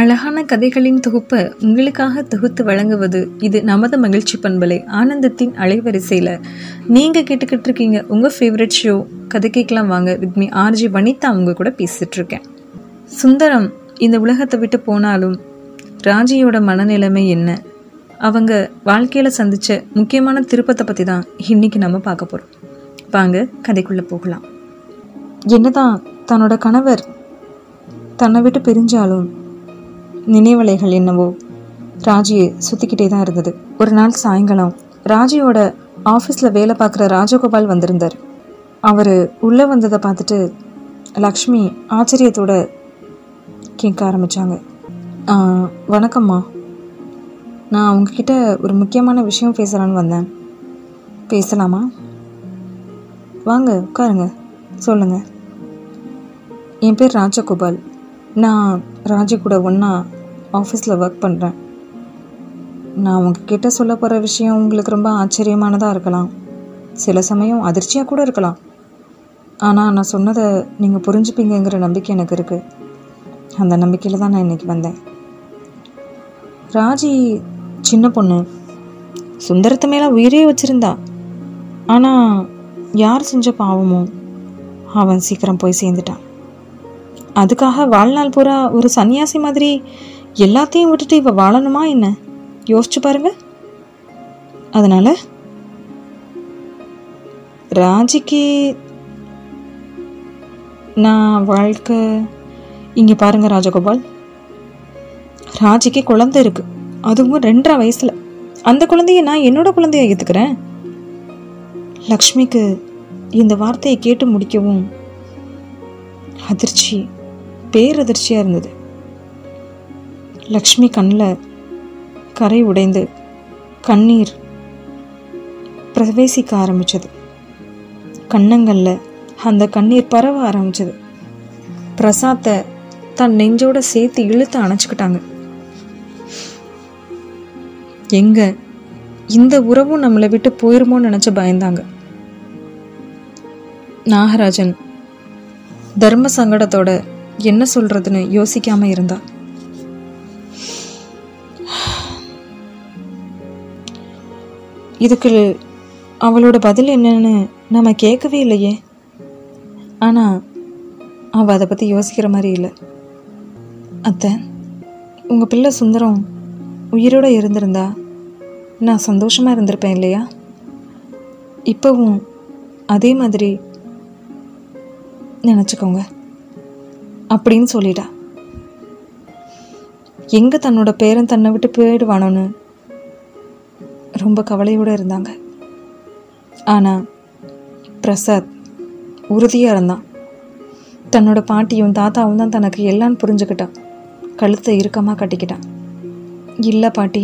அழகான கதைகளின் தொகுப்பை உங்களுக்காக தொகுத்து வழங்குவது இது நமது மகிழ்ச்சி பண்பலை. ஆனந்தத்தின் அலைவரிசையில் நீங்கள் கேட்டுக்கிட்டு இருக்கீங்க உங்கள் ஃபேவரட் ஷோ கதை கேட்கலாம் வாங்க. வித் மீ ஆர்ஜி வனிதா அவங்க கூட பேசிகிட்ருக்கேன் சுந்தரம் இந்த உலகத்தை விட்டு போனாலும் ராஜியோட மனநிலைமை என்ன? அவங்க வாழ்க்கையில் சந்தித்த முக்கியமான திருப்பத்தை பற்றி தான் இன்னைக்கு நம்ம பார்க்க போகிறோம் வாங்க கதைக்குள்ளே போகலாம். என்னதான் தன்னோட கணவர் தன்னை விட்டு பிரிஞ்சாலும் நினைவலைகள் என்னவோ. ராஜியை சுற்றிக்கிட்டே தான் இருந்தது. ஒரு நாள் சாயங்காலம் ராஜியோட ஆஃபீஸில் வேலை பார்க்குற ராஜகோபால் வந்திருந்தார். அவர் உள்ளே வந்ததை பார்த்துட்டு லக்ஷ்மி ஆச்சரியத்தோட கேட்க ஆரம்பித்தாங்க வணக்கம்மா. நான் உங்ககிட்ட ஒரு முக்கியமான விஷயம் பேசலான்னு வந்தேன். பேசலாமா? வாங்க உட்காருங்க. சொல்லுங்கள் என் பேர் ராஜகோபால். நான் ராஜி கூட ஒன்றா ஆஃபீஸில் ஒர்க் பண்ணுறேன் நான் உங்ககிட்ட சொல்ல போகிற விஷயம் உங்களுக்கு ரொம்ப ஆச்சரியமானதாக இருக்கலாம். சில சமயம் அதிர்ச்சியாக கூட இருக்கலாம். ஆனால் நான் சொன்னதை நீங்கள் புரிஞ்சுப்பீங்கங்கிற நம்பிக்கை எனக்கு இருக்குது அந்த நம்பிக்கையில் தான் நான் இன்றைக்கி வந்தேன். ராஜி சின்ன பொண்ணு. சுந்தரத்து மேலே உயிரே வச்சுருந்தா. ஆனால் யார் செஞ்ச பாவமோ அவன் சீக்கிரம் போய் சேர்ந்துட்டான். அதுக்காக வாழ்நாள் பூரா ஒரு சன்னியாசி மாதிரி எல்லாத்தையும் விட்டுட்டு இவ வாழணுமா என்ன? யோசிச்சு பாருங்க. அதனால ராஜிக்கு நான் வாழ்க்கை இங்கே பாருங்க ராஜகோபால். ராஜிக்கு குழந்தை இருக்கு. அதுவும் ரெண்டரை வயசுல. அந்த குழந்தைய நான் என்னோட குழந்தைய ஏற்றுக்கிறேன் லக்ஷ்மிக்கு இந்த வார்த்தையை கேட்டு முடிக்கவும் அதிர்ச்சி. பேரதிர்ச்சியாக இருந்தது. லக்ஷ்மி கண்ணில் கரை உடைந்து கண்ணீர் பிரவேசிக்க ஆரம்பித்தது கண்ணங்களில் அந்த கண்ணீர் பரவ ஆரம்பிச்சது. பிரசாத்தை தன் நெஞ்சோட சேர்த்து இழுத்து அணைச்சிக்கிட்டாங்க. எங்க இந்த உறவும் நம்மளை விட்டு போயிருமோன்னு நினச்சி பயந்தாங்க. நாகராஜன் தர்ம சங்கடத்தோட என்ன சொல்றதுன்னு யோசிக்காம இருந்தா? இதுக்கு அவளோட பதில் என்னன்னு நம்ம கேட்கவே இல்லையே. ஆனால் அவள் அதை பற்றி யோசிக்கிற மாதிரி இல்லை. அத்தை உங்கள் பிள்ளை சுந்தரம் உயிரோட இருந்திருந்தா நான் சந்தோஷமாக இருந்திருப்பேன் இல்லையா? இப்போவும் அதே மாதிரி நினச்சிக்கோங்க. அப்படின்னு சொல்லிட்டா. எங்கே தன்னோட பேரன் தன்னை விட்டு போயிடுவானோன்னு ரொம்ப கவலையோடு இருந்தாங்க. ஆனால் பிரசாத் உறுதியாக இருந்தான். தன்னோட பாட்டியும் தாத்தாவும் தான் தனக்கு எல்லாம் புரிஞ்சுக்கிட்டான் கழுத்தை இறுக்கமாக கட்டிக்கிட்டான் இல்லை பாட்டி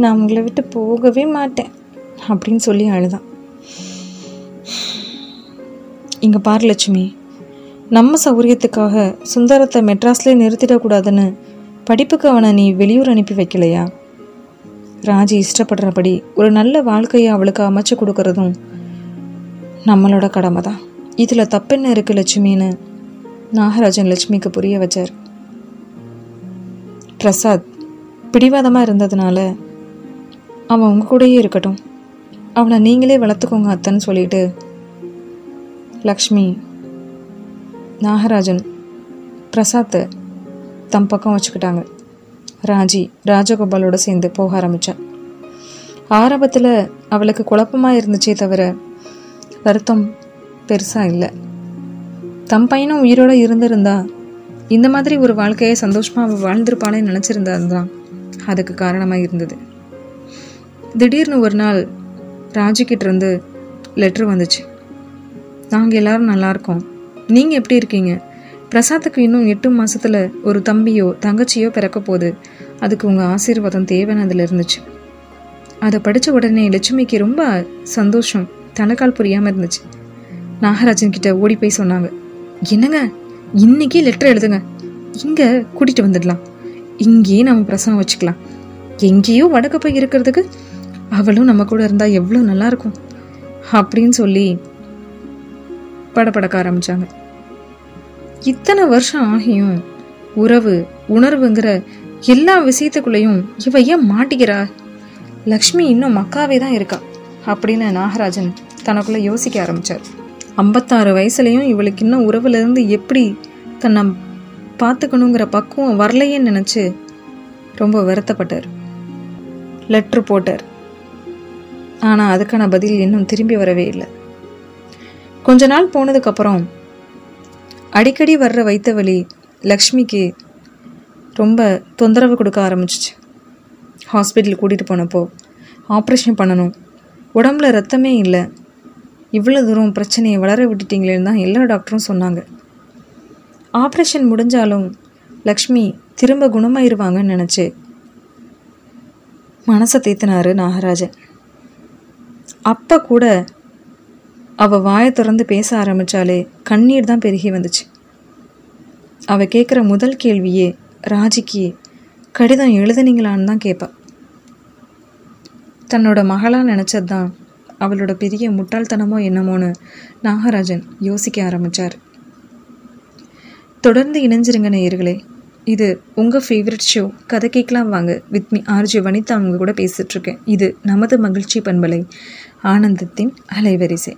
நான் உங்களை விட்டு போகவே மாட்டேன் அப்படின்னு சொல்லி அழுதான் இங்கே பாரு லட்சுமி நம்ம சௌகரியத்துக்காக சுந்தரத்தை மெட்ராஸ்லேயே நிறுத்திடக்கூடாதுன்னு படிப்புக்கு அவனை நீ வெளியூர் அனுப்பி வைக்கலையா? ராஜி இஷ்டப்படுறபடி ஒரு நல்ல வாழ்க்கையை அவளுக்கு அமைச்சு கொடுக்கறதும் நம்மளோட கடமை தான் இதில் தப்பென்ன இருக்கு லட்சுமின்னு நாகராஜன் லட்சுமிக்கு புரிய வச்சார். பிரசாத் பிடிவாதமாக இருந்ததுனால அவன் உங்கள் கூடயே இருக்கட்டும். அவனை நீங்களே வளர்த்துக்கோங்க அத்தன்னு சொல்லிட்டு லக்ஷ்மி நாகராஜன். பிரசாத்தை தம் பக்கம் வச்சுக்கிட்டாங்க. ராஜி ராஜகோபாலோட சேர்ந்து போக ஆரம்பித்தான் ஆரம்பத்தில் அவளுக்கு குழப்பமாக இருந்துச்சே தவிர வருத்தம் பெருசாக இல்லை. தம் பையனும் உயிரோடு இருந்திருந்தா இந்த மாதிரி ஒரு வாழ்க்கையை சந்தோஷமாக அவள் வாழ்ந்திருப்பாளே நினச்சிருந்தாருந்தான் தான் அதுக்கு காரணமாக இருந்தது. திடீர்னு ஒரு நாள் ராஜிக்கிட்டேருந்து லெட்ரு வந்துச்சு. நாங்கள் எல்லோரும் நல்லாயிருக்கோம் நீங்கள் எப்படி இருக்கீங்க? பிரசாத்துக்கு இன்னும் எட்டு மாசத்துல ஒரு தம்பியோ தங்கச்சியோ பிறக்க போகுது. அதுக்கு உங்கள் ஆசீர்வாதம் தேவைன்னு அதில் இருந்துச்சு. அதை படித்த உடனே லட்சுமிக்கு ரொம்ப சந்தோஷம். தனக்கால் புரியாமல் இருந்துச்சு. நாகராஜன் கிட்ட ஓடி போய் சொன்னாங்க. என்னங்க? இன்னைக்கே லெட்டர் எழுதுங்க. இங்கே கூட்டிகிட்டு வந்துடலாம். இங்கேயே நம்ம பிரசவம் வச்சுக்கலாம். எங்கேயோ வடக்க போய் இருக்கிறதுக்கு அவளும் நம்ம கூட இருந்தால் எவ்வளோ நல்லா இருக்கும். அப்படின்னு சொல்லி படபடக்க ஆரம்பித்தாங்க இத்தனை வருஷம் ஆகியும் உறவு உணர்வுங்கிற எல்லா விஷயத்துக்குள்ளேயும் இவ ஏன் மாட்டிக்கிறா? லக்ஷ்மி இன்னும் மக்காவே தான் இருக்கா? அப்படின்னு நாகராஜன் தனக்குள்ளே யோசிக்க ஆரம்பிச்சார். ஐம்பத்தாறு வயசுலேயும் இவளுக்கு இன்னும் உறவுலேருந்து எப்படி தன்னை பார்த்துக்கணுங்கிற பக்குவம் வரலையேன்னு நினச்சி ரொம்ப வருத்தப்பட்டார். லெட்ரு போட்டார். ஆனால் அதுக்கான பதில் இன்னும் திரும்பி வரவே இல்லை. கொஞ்ச நாள் போனதுக்கப்புறம் அடிக்கடி வர்ற வைத்த வலி லக்ஷ்மிக்கு ரொம்ப தொந்தரவு கொடுக்க ஆரம்பிச்சிச்சு. ஹாஸ்பிட்டல் கூட்டிகிட்டு போனப்போ ஆப்ரேஷன் பண்ணணும். உடம்புல ரத்தமே இல்லை. இவ்வளோ தூரம் பிரச்சனையை வளர விட்டுட்டீங்களேன்னு தான் எல்லா டாக்டரும் சொன்னாங்க. ஆப்ரேஷன் முடிஞ்சாலும் லக்ஷ்மி திரும்ப குணமாயிருவாங்கன்னு நினச்சி மனசை தேத்தினாரு நாகராஜன். அப்போ கூட அவள் வாயை திறந்து பேச ஆரம்பித்தாலே கண்ணீர் தான் பெருகி வந்துச்சு. அவள் கேட்குற முதல் கேள்வியே ராஜிக்கு கடிதம் எழுதுனீங்களான்னு தான் கேட்பா தன்னோட மகளாக நினச்சது தான் அவளோட பெரிய முட்டாள்தனமோ என்னமோன்னு நாகராஜன் யோசிக்க ஆரம்பித்தார் தொடர்ந்து இணைஞ்சிருங்க நேயர்களே. இது உங்கள் ஃபேவரட் ஷோ கதை கேட்கலாம் வாங்க. வித் மீ ஆர்ஜி வனிதா அவங்க கூட பேசிகிட்ருக்கேன் இது நமது மகிழ்ச்சி பண்பலை. ஆனந்தத்தின் அலைவரிசை.